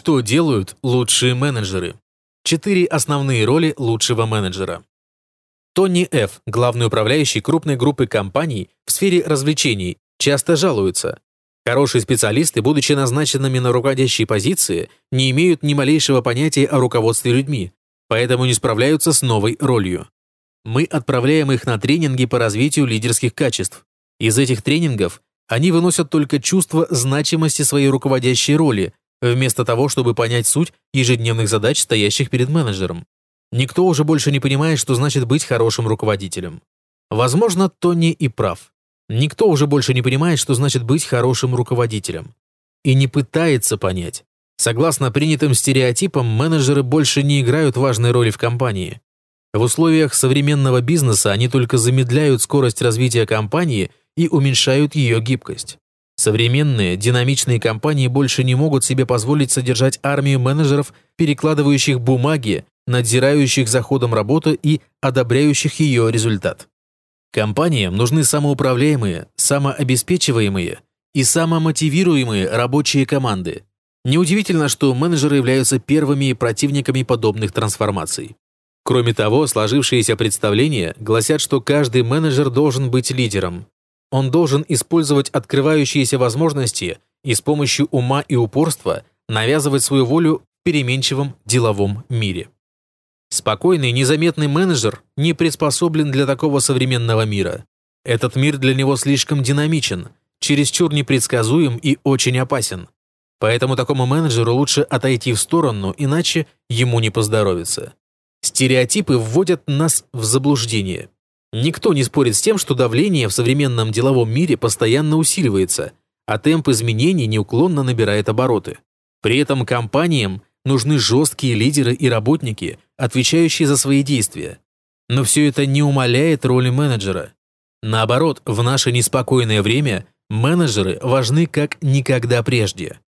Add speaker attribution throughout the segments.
Speaker 1: Что делают лучшие менеджеры? Четыре основные роли лучшего менеджера. Тони Ф., главный управляющий крупной группы компаний в сфере развлечений, часто жалуется. Хорошие специалисты, будучи назначенными на руководящие позиции, не имеют ни малейшего понятия о руководстве людьми, поэтому не справляются с новой ролью. Мы отправляем их на тренинги по развитию лидерских качеств. Из этих тренингов они выносят только чувство значимости своей руководящей роли, вместо того, чтобы понять суть ежедневных задач, стоящих перед менеджером. Никто уже больше не понимает, что значит быть хорошим руководителем. Возможно, Тони и прав. Никто уже больше не понимает, что значит быть хорошим руководителем. И не пытается понять. Согласно принятым стереотипам, менеджеры больше не играют важной роли в компании. В условиях современного бизнеса они только замедляют скорость развития компании и уменьшают ее гибкость. Современные, динамичные компании больше не могут себе позволить содержать армию менеджеров, перекладывающих бумаги, надзирающих за ходом работы и одобряющих ее результат. Компаниям нужны самоуправляемые, самообеспечиваемые и самомотивируемые рабочие команды. Неудивительно, что менеджеры являются первыми противниками подобных трансформаций. Кроме того, сложившиеся представления гласят, что каждый менеджер должен быть лидером, он должен использовать открывающиеся возможности и с помощью ума и упорства навязывать свою волю в переменчивом деловом мире. Спокойный, незаметный менеджер не приспособлен для такого современного мира. Этот мир для него слишком динамичен, чересчур непредсказуем и очень опасен. Поэтому такому менеджеру лучше отойти в сторону, иначе ему не поздоровится. Стереотипы вводят нас в заблуждение. Никто не спорит с тем, что давление в современном деловом мире постоянно усиливается, а темп изменений неуклонно набирает обороты. При этом компаниям нужны жесткие лидеры и работники, отвечающие за свои действия. Но все это не умаляет роли менеджера. Наоборот, в наше неспокойное время менеджеры важны как никогда прежде.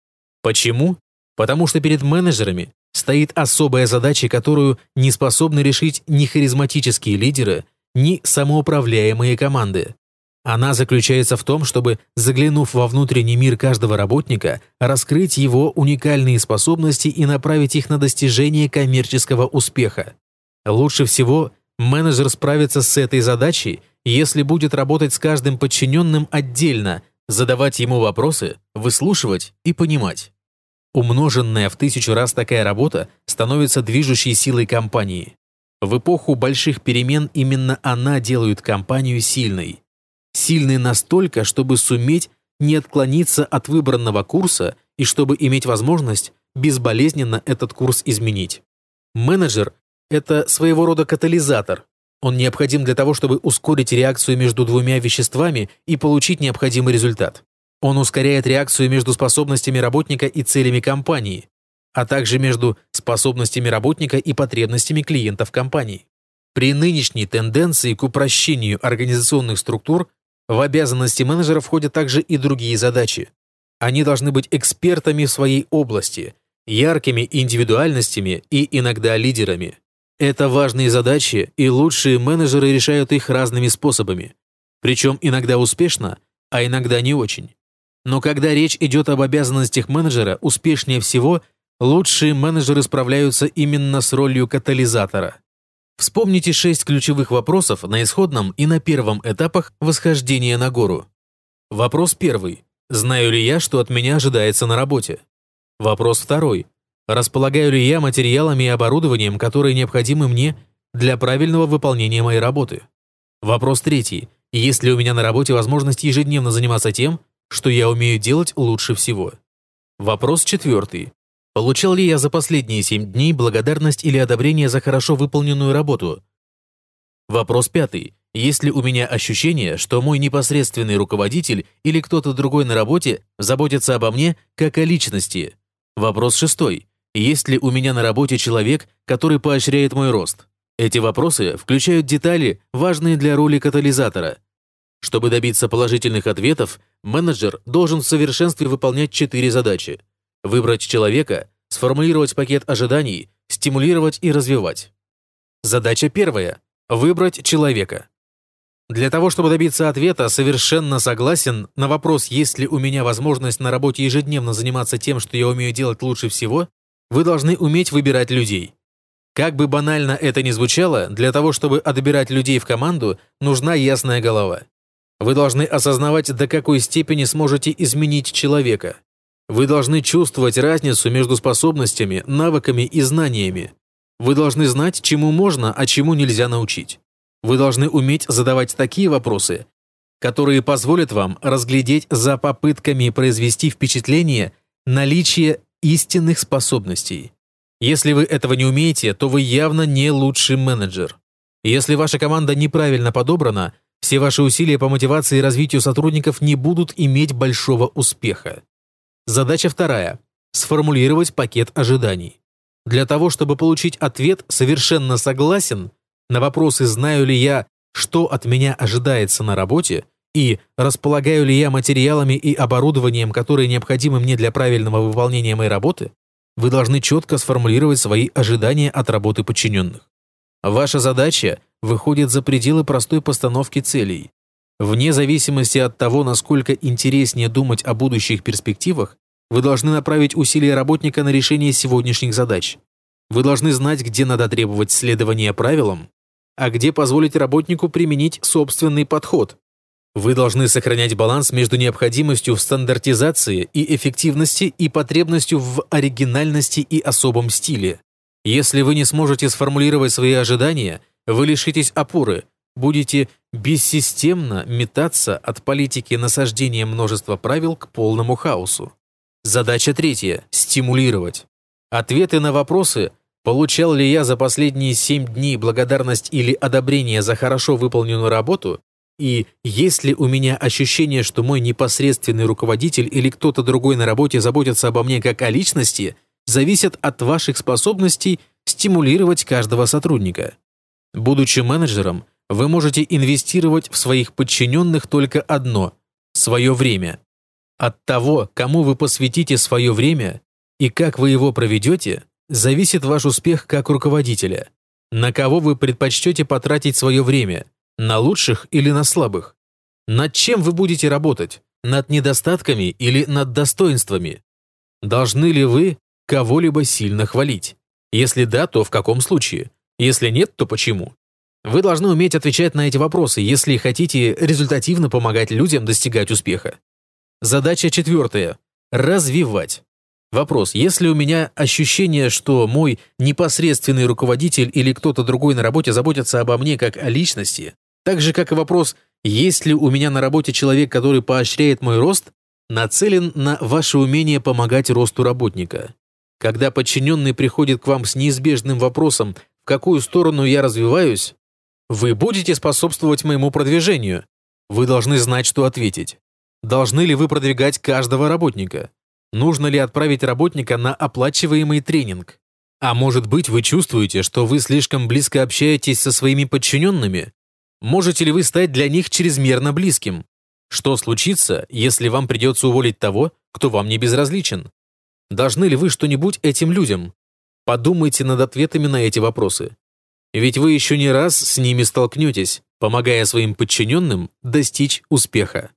Speaker 1: Почему? Потому что перед менеджерами стоит особая задача, которую не способны решить ни харизматические лидеры, ни самоуправляемые команды. Она заключается в том, чтобы, заглянув во внутренний мир каждого работника, раскрыть его уникальные способности и направить их на достижение коммерческого успеха. Лучше всего менеджер справится с этой задачей, если будет работать с каждым подчиненным отдельно, задавать ему вопросы, выслушивать и понимать. Умноженная в тысячу раз такая работа становится движущей силой компании. В эпоху больших перемен именно она делает компанию сильной. Сильной настолько, чтобы суметь не отклониться от выбранного курса и чтобы иметь возможность безболезненно этот курс изменить. Менеджер – это своего рода катализатор. Он необходим для того, чтобы ускорить реакцию между двумя веществами и получить необходимый результат. Он ускоряет реакцию между способностями работника и целями компании, а также между способностями работника и потребностями клиентов компании. При нынешней тенденции к упрощению организационных структур в обязанности менеджера входят также и другие задачи. Они должны быть экспертами в своей области, яркими индивидуальностями и иногда лидерами. Это важные задачи, и лучшие менеджеры решают их разными способами. Причем иногда успешно, а иногда не очень. Но когда речь идет об обязанностях менеджера, успешнее всего Лучшие менеджеры справляются именно с ролью катализатора. Вспомните шесть ключевых вопросов на исходном и на первом этапах восхождения на гору. Вопрос первый. Знаю ли я, что от меня ожидается на работе? Вопрос второй. Располагаю ли я материалами и оборудованием, которые необходимы мне для правильного выполнения моей работы? Вопрос третий. Есть ли у меня на работе возможность ежедневно заниматься тем, что я умею делать лучше всего? Вопрос четвертый. Получал ли я за последние семь дней благодарность или одобрение за хорошо выполненную работу? Вопрос пятый. Есть ли у меня ощущение, что мой непосредственный руководитель или кто-то другой на работе заботится обо мне как о личности? Вопрос шестой. Есть ли у меня на работе человек, который поощряет мой рост? Эти вопросы включают детали, важные для роли катализатора. Чтобы добиться положительных ответов, менеджер должен в совершенстве выполнять четыре задачи – Выбрать человека, сформулировать пакет ожиданий, стимулировать и развивать. Задача первая – выбрать человека. Для того, чтобы добиться ответа, совершенно согласен на вопрос, есть ли у меня возможность на работе ежедневно заниматься тем, что я умею делать лучше всего, вы должны уметь выбирать людей. Как бы банально это ни звучало, для того, чтобы отбирать людей в команду, нужна ясная голова. Вы должны осознавать, до какой степени сможете изменить человека. Вы должны чувствовать разницу между способностями, навыками и знаниями. Вы должны знать, чему можно, а чему нельзя научить. Вы должны уметь задавать такие вопросы, которые позволят вам разглядеть за попытками произвести впечатление наличие истинных способностей. Если вы этого не умеете, то вы явно не лучший менеджер. Если ваша команда неправильно подобрана, все ваши усилия по мотивации и развитию сотрудников не будут иметь большого успеха. Задача вторая – сформулировать пакет ожиданий. Для того, чтобы получить ответ «совершенно согласен» на вопросы «знаю ли я, что от меня ожидается на работе» и «располагаю ли я материалами и оборудованием, которые необходимы мне для правильного выполнения моей работы», вы должны четко сформулировать свои ожидания от работы подчиненных. Ваша задача выходит за пределы простой постановки целей. Вне зависимости от того, насколько интереснее думать о будущих перспективах, вы должны направить усилия работника на решение сегодняшних задач. Вы должны знать, где надо требовать следования правилам, а где позволить работнику применить собственный подход. Вы должны сохранять баланс между необходимостью в стандартизации и эффективности и потребностью в оригинальности и особом стиле. Если вы не сможете сформулировать свои ожидания – вы лишитесь опоры, будете бессистемно метаться от политики насаждения множества правил к полному хаосу. Задача третья – стимулировать. Ответы на вопросы «Получал ли я за последние семь дней благодарность или одобрение за хорошо выполненную работу?» и «Есть ли у меня ощущение, что мой непосредственный руководитель или кто-то другой на работе заботится обо мне как о личности?» зависят от ваших способностей стимулировать каждого сотрудника. Будучи менеджером, вы можете инвестировать в своих подчиненных только одно – свое время. От того, кому вы посвятите свое время и как вы его проведете, зависит ваш успех как руководителя. На кого вы предпочтете потратить свое время – на лучших или на слабых? Над чем вы будете работать? Над недостатками или над достоинствами? Должны ли вы кого-либо сильно хвалить? Если да, то в каком случае? Если нет, то почему? Вы должны уметь отвечать на эти вопросы, если хотите результативно помогать людям достигать успеха. Задача четвертая. Развивать. Вопрос. Если у меня ощущение, что мой непосредственный руководитель или кто-то другой на работе заботится обо мне как о личности, так же, как и вопрос, есть ли у меня на работе человек, который поощряет мой рост, нацелен на ваше умение помогать росту работника. Когда подчиненный приходит к вам с неизбежным вопросом в какую сторону я развиваюсь, вы будете способствовать моему продвижению. Вы должны знать, что ответить. Должны ли вы продвигать каждого работника? Нужно ли отправить работника на оплачиваемый тренинг? А может быть, вы чувствуете, что вы слишком близко общаетесь со своими подчиненными? Можете ли вы стать для них чрезмерно близким? Что случится, если вам придется уволить того, кто вам не безразличен? Должны ли вы что-нибудь этим людям? Подумайте над ответами на эти вопросы. Ведь вы еще не раз с ними столкнетесь, помогая своим подчиненным достичь успеха.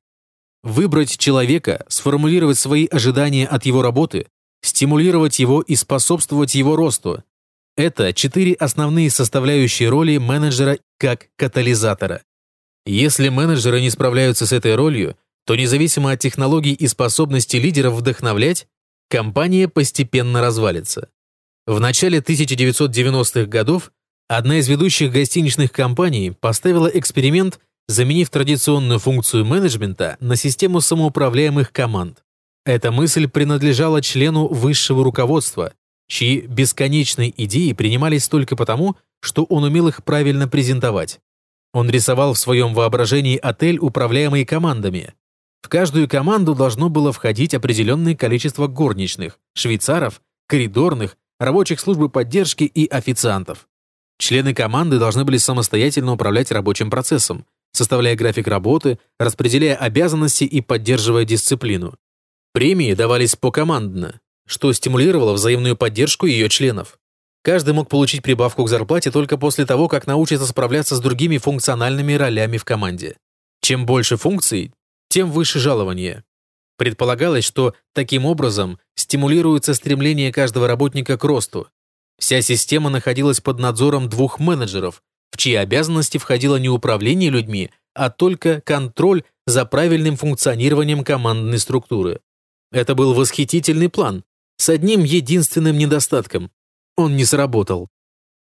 Speaker 1: Выбрать человека, сформулировать свои ожидания от его работы, стимулировать его и способствовать его росту – это четыре основные составляющие роли менеджера как катализатора. Если менеджеры не справляются с этой ролью, то независимо от технологий и способности лидеров вдохновлять, компания постепенно развалится. В начале 1990-х годов одна из ведущих гостиничных компаний поставила эксперимент, заменив традиционную функцию менеджмента на систему самоуправляемых команд. Эта мысль принадлежала члену высшего руководства, чьи бесконечные идеи принимались только потому, что он умел их правильно презентовать. Он рисовал в своем воображении отель, управляемый командами. В каждую команду должно было входить определенное количество горничных, швейцаров, коридорных, рабочих службы поддержки и официантов. Члены команды должны были самостоятельно управлять рабочим процессом, составляя график работы, распределяя обязанности и поддерживая дисциплину. Премии давались покомандно, что стимулировало взаимную поддержку ее членов. Каждый мог получить прибавку к зарплате только после того, как научится справляться с другими функциональными ролями в команде. Чем больше функций, тем выше жалование. Предполагалось, что таким образом стимулируется стремление каждого работника к росту. Вся система находилась под надзором двух менеджеров, в чьи обязанности входило не управление людьми, а только контроль за правильным функционированием командной структуры. Это был восхитительный план, с одним единственным недостатком. Он не сработал.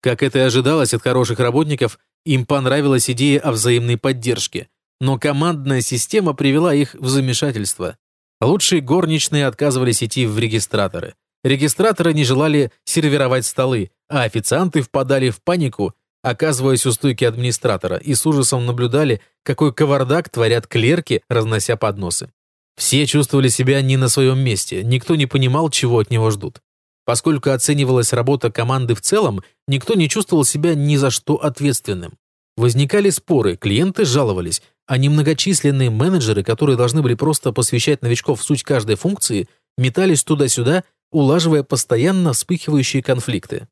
Speaker 1: Как это и ожидалось от хороших работников, им понравилась идея о взаимной поддержке, но командная система привела их в замешательство. Лучшие горничные отказывались идти в регистраторы. Регистраторы не желали сервировать столы, а официанты впадали в панику, оказываясь у стойки администратора, и с ужасом наблюдали, какой кавардак творят клерки, разнося подносы. Все чувствовали себя не на своем месте, никто не понимал, чего от него ждут. Поскольку оценивалась работа команды в целом, никто не чувствовал себя ни за что ответственным. Возникали споры, клиенты жаловались, а немногочисленные менеджеры, которые должны были просто посвящать новичков в суть каждой функции, метались туда-сюда, улаживая постоянно вспыхивающие конфликты.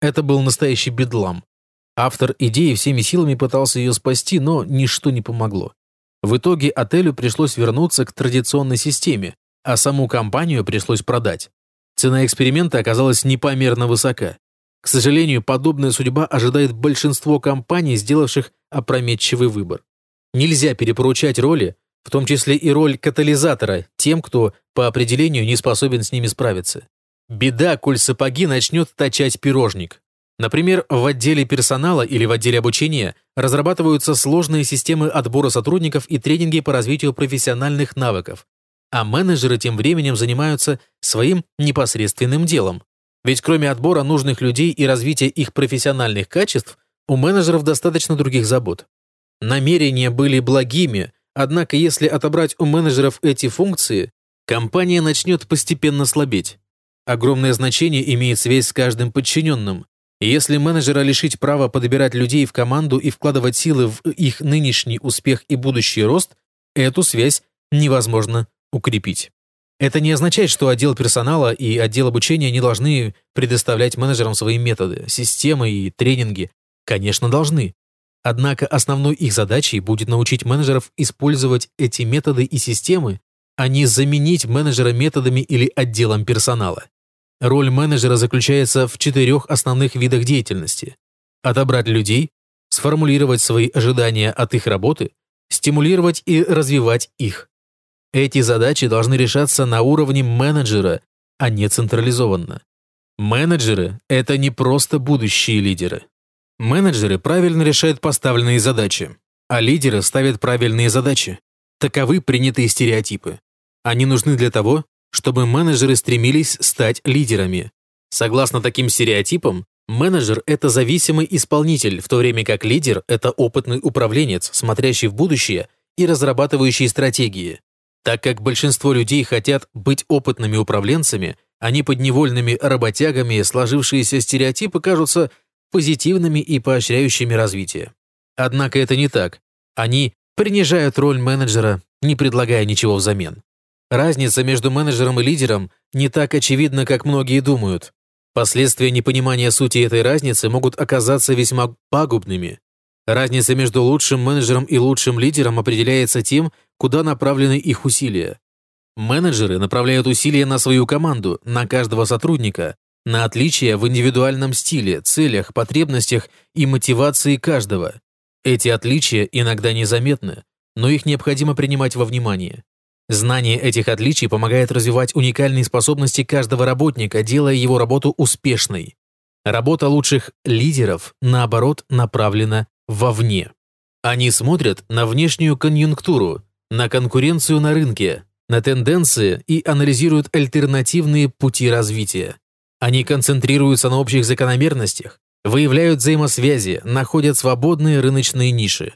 Speaker 1: Это был настоящий бедлам. Автор идеи всеми силами пытался ее спасти, но ничто не помогло. В итоге отелю пришлось вернуться к традиционной системе, а саму компанию пришлось продать. Цена эксперимента оказалась непомерно высока. К сожалению, подобная судьба ожидает большинство компаний, сделавших опрометчивый выбор. Нельзя перепоручать роли, в том числе и роль катализатора, тем, кто по определению не способен с ними справиться. Беда, коль сапоги начнет точать пирожник. Например, в отделе персонала или в отделе обучения разрабатываются сложные системы отбора сотрудников и тренинги по развитию профессиональных навыков, а менеджеры тем временем занимаются своим непосредственным делом. Ведь кроме отбора нужных людей и развития их профессиональных качеств, у менеджеров достаточно других забот. Намерения были благими, однако если отобрать у менеджеров эти функции, компания начнет постепенно слабеть. Огромное значение имеет связь с каждым подчиненным. Если менеджера лишить права подбирать людей в команду и вкладывать силы в их нынешний успех и будущий рост, эту связь невозможно укрепить. Это не означает, что отдел персонала и отдел обучения не должны предоставлять менеджерам свои методы, системы и тренинги. Конечно, должны. Однако основной их задачей будет научить менеджеров использовать эти методы и системы, а не заменить менеджера методами или отделом персонала. Роль менеджера заключается в четырех основных видах деятельности. Отобрать людей, сформулировать свои ожидания от их работы, стимулировать и развивать их. Эти задачи должны решаться на уровне менеджера, а не централизованно. Менеджеры – это не просто будущие лидеры. Менеджеры правильно решают поставленные задачи, а лидеры ставят правильные задачи. Таковы принятые стереотипы. Они нужны для того, чтобы менеджеры стремились стать лидерами. Согласно таким стереотипам, менеджер – это зависимый исполнитель, в то время как лидер – это опытный управленец, смотрящий в будущее и разрабатывающий стратегии. Так как большинство людей хотят быть опытными управленцами, они подневольными работягами, сложившиеся стереотипы кажутся позитивными и поощряющими развитие. Однако это не так. Они принижают роль менеджера, не предлагая ничего взамен. Разница между менеджером и лидером не так очевидна, как многие думают. Последствия непонимания сути этой разницы могут оказаться весьма пагубными. Разница между лучшим менеджером и лучшим лидером определяется тем, куда направлены их усилия. Менеджеры направляют усилия на свою команду, на каждого сотрудника, на отличия в индивидуальном стиле, целях, потребностях и мотивации каждого. Эти отличия иногда незаметны, но их необходимо принимать во внимание. Знание этих отличий помогает развивать уникальные способности каждого работника, делая его работу успешной. Работа лучших лидеров, наоборот, направлена вовне. Они смотрят на внешнюю конъюнктуру, на конкуренцию на рынке, на тенденции и анализируют альтернативные пути развития. Они концентрируются на общих закономерностях, выявляют взаимосвязи, находят свободные рыночные ниши.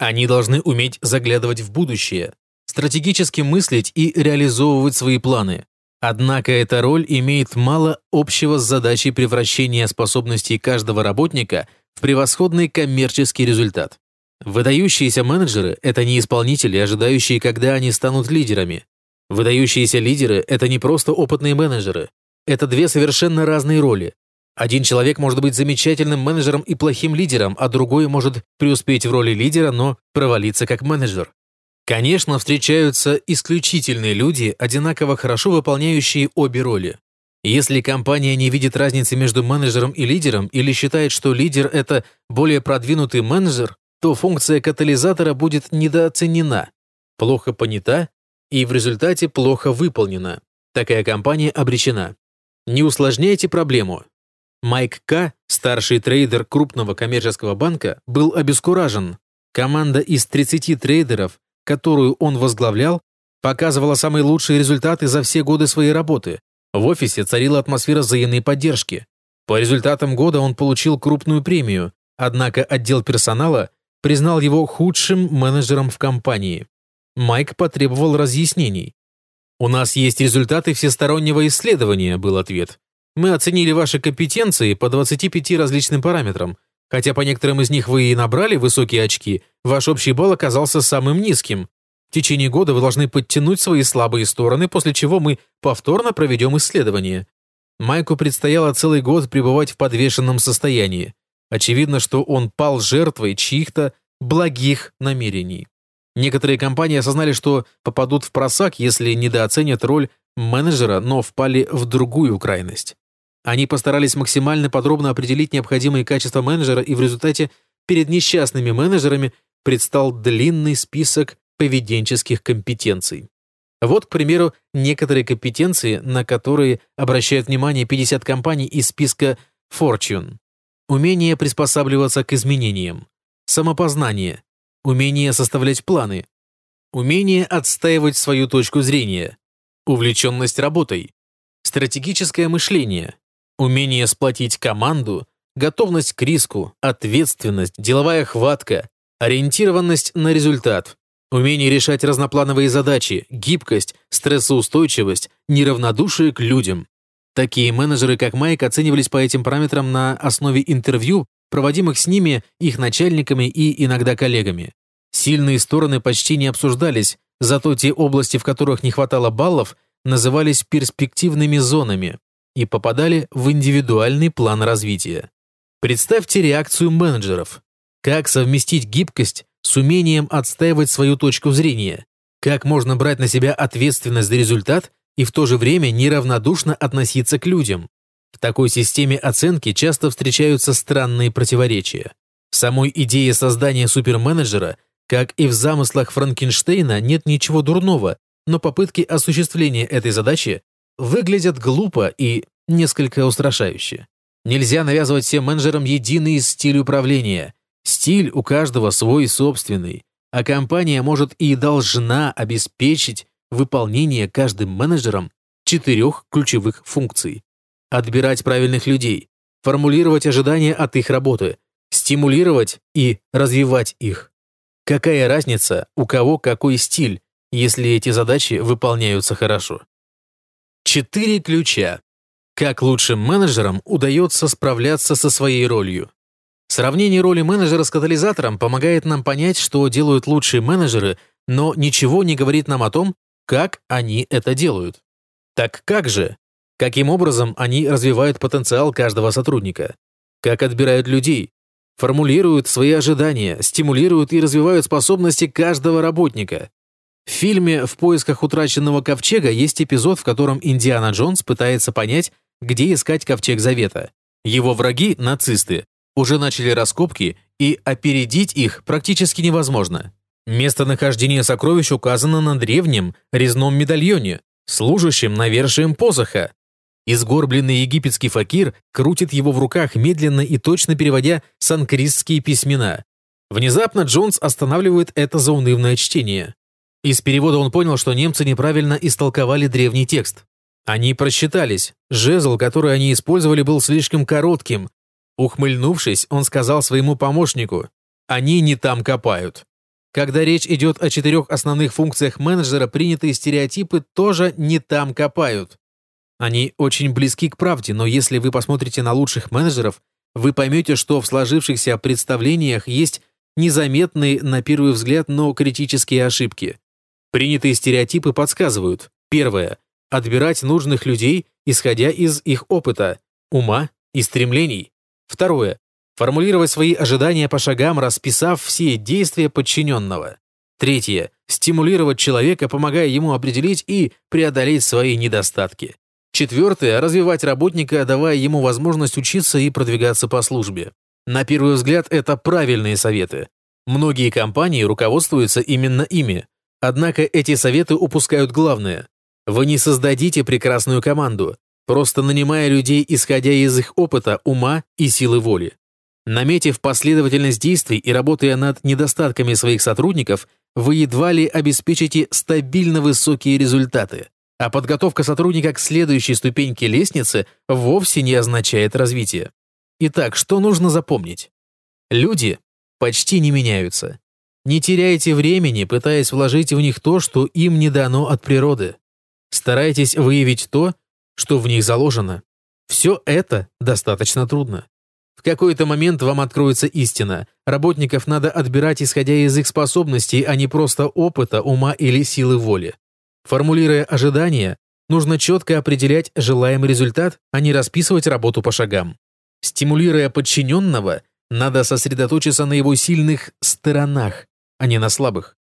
Speaker 1: Они должны уметь заглядывать в будущее, стратегически мыслить и реализовывать свои планы. Однако эта роль имеет мало общего с задачей превращения способностей каждого работника в превосходный коммерческий результат. Выдающиеся менеджеры – это не исполнители, ожидающие, когда они станут лидерами. Выдающиеся лидеры – это не просто опытные менеджеры. Это две совершенно разные роли. Один человек может быть замечательным менеджером и плохим лидером, а другой может преуспеть в роли лидера, но провалиться как менеджер. Конечно, встречаются исключительные люди, одинаково хорошо выполняющие обе роли. Если компания не видит разницы между менеджером и лидером или считает, что лидер – это более продвинутый менеджер, то функция катализатора будет недооценена, плохо понята и в результате плохо выполнена. Такая компания обречена. Не усложняйте проблему. Майк К., старший трейдер крупного коммерческого банка, был обескуражен. Команда из 30 трейдеров, которую он возглавлял, показывала самые лучшие результаты за все годы своей работы. В офисе царила атмосфера взаимной поддержки. По результатам года он получил крупную премию, однако отдел персонала признал его худшим менеджером в компании. Майк потребовал разъяснений. «У нас есть результаты всестороннего исследования», был ответ. «Мы оценили ваши компетенции по 25 различным параметрам. Хотя по некоторым из них вы и набрали высокие очки, ваш общий балл оказался самым низким. В течение года вы должны подтянуть свои слабые стороны, после чего мы повторно проведем исследование. Майку предстояло целый год пребывать в подвешенном состоянии. Очевидно, что он пал жертвой чьих-то благих намерений. Некоторые компании осознали, что попадут в просак, если недооценят роль менеджера, но впали в другую крайность. Они постарались максимально подробно определить необходимые качества менеджера, и в результате перед несчастными менеджерами предстал длинный список поведенческих компетенций. Вот, к примеру, некоторые компетенции, на которые обращают внимание 50 компаний из списка Fortune. Умение приспосабливаться к изменениям, самопознание, умение составлять планы, умение отстаивать свою точку зрения, увлеченность работой, стратегическое мышление, умение сплотить команду, готовность к риску, ответственность, деловая хватка, ориентированность на результат, Умение решать разноплановые задачи, гибкость, стрессоустойчивость, неравнодушие к людям. Такие менеджеры, как Майк, оценивались по этим параметрам на основе интервью, проводимых с ними, их начальниками и иногда коллегами. Сильные стороны почти не обсуждались, зато те области, в которых не хватало баллов, назывались перспективными зонами и попадали в индивидуальный план развития. Представьте реакцию менеджеров. Как совместить гибкость с умением отстаивать свою точку зрения, как можно брать на себя ответственность за результат и в то же время неравнодушно относиться к людям. В такой системе оценки часто встречаются странные противоречия. В самой идее создания суперменеджера, как и в замыслах Франкенштейна, нет ничего дурного, но попытки осуществления этой задачи выглядят глупо и несколько устрашающе. Нельзя навязывать всем менеджерам единый стиль управления – Стиль у каждого свой собственный, а компания может и должна обеспечить выполнение каждым менеджером четырех ключевых функций. Отбирать правильных людей, формулировать ожидания от их работы, стимулировать и развивать их. Какая разница, у кого какой стиль, если эти задачи выполняются хорошо? Четыре ключа. Как лучшим менеджерам удается справляться со своей ролью. Сравнение роли менеджера с катализатором помогает нам понять, что делают лучшие менеджеры, но ничего не говорит нам о том, как они это делают. Так как же? Каким образом они развивают потенциал каждого сотрудника? Как отбирают людей? Формулируют свои ожидания, стимулируют и развивают способности каждого работника. В фильме «В поисках утраченного ковчега» есть эпизод, в котором Индиана Джонс пытается понять, где искать ковчег Завета. Его враги – нацисты, уже начали раскопки, и опередить их практически невозможно. Местонахождение сокровищ указано на древнем резном медальоне, служащем навершием посоха. Изгорбленный египетский факир крутит его в руках, медленно и точно переводя санкристские письмена. Внезапно Джонс останавливает это заунывное чтение. Из перевода он понял, что немцы неправильно истолковали древний текст. Они просчитались. Жезл, который они использовали, был слишком коротким, Ухмыльнувшись, он сказал своему помощнику, «Они не там копают». Когда речь идет о четырех основных функциях менеджера, принятые стереотипы тоже не там копают. Они очень близки к правде, но если вы посмотрите на лучших менеджеров, вы поймете, что в сложившихся представлениях есть незаметные, на первый взгляд, но критические ошибки. Принятые стереотипы подсказывают. Первое. Отбирать нужных людей, исходя из их опыта, ума и стремлений. Второе. Формулировать свои ожидания по шагам, расписав все действия подчиненного. Третье. Стимулировать человека, помогая ему определить и преодолеть свои недостатки. Четвертое – развивать работника, давая ему возможность учиться и продвигаться по службе. На первый взгляд, это правильные советы. Многие компании руководствуются именно ими. Однако эти советы упускают главное. Вы не создадите прекрасную команду, просто нанимая людей, исходя из их опыта, ума и силы воли. Наметив последовательность действий и работая над недостатками своих сотрудников, вы едва ли обеспечите стабильно высокие результаты. А подготовка сотрудника к следующей ступеньке лестницы вовсе не означает развитие. Итак, что нужно запомнить? Люди почти не меняются. Не теряйте времени, пытаясь вложить в них то, что им не дано от природы. Старайтесь выявить то, что в них заложено. Все это достаточно трудно. В какой-то момент вам откроется истина. Работников надо отбирать, исходя из их способностей, а не просто опыта, ума или силы воли. Формулируя ожидания, нужно четко определять желаемый результат, а не расписывать работу по шагам. Стимулируя подчиненного, надо сосредоточиться на его сильных сторонах, а не на слабых.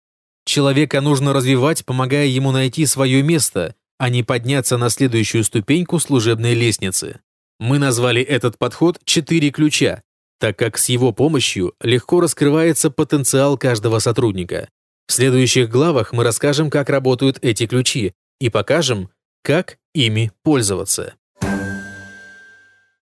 Speaker 1: Человека нужно развивать, помогая ему найти свое место, а не подняться на следующую ступеньку служебной лестницы. Мы назвали этот подход «четыре ключа», так как с его помощью легко раскрывается потенциал каждого сотрудника. В следующих главах мы расскажем, как работают эти ключи и покажем, как ими пользоваться.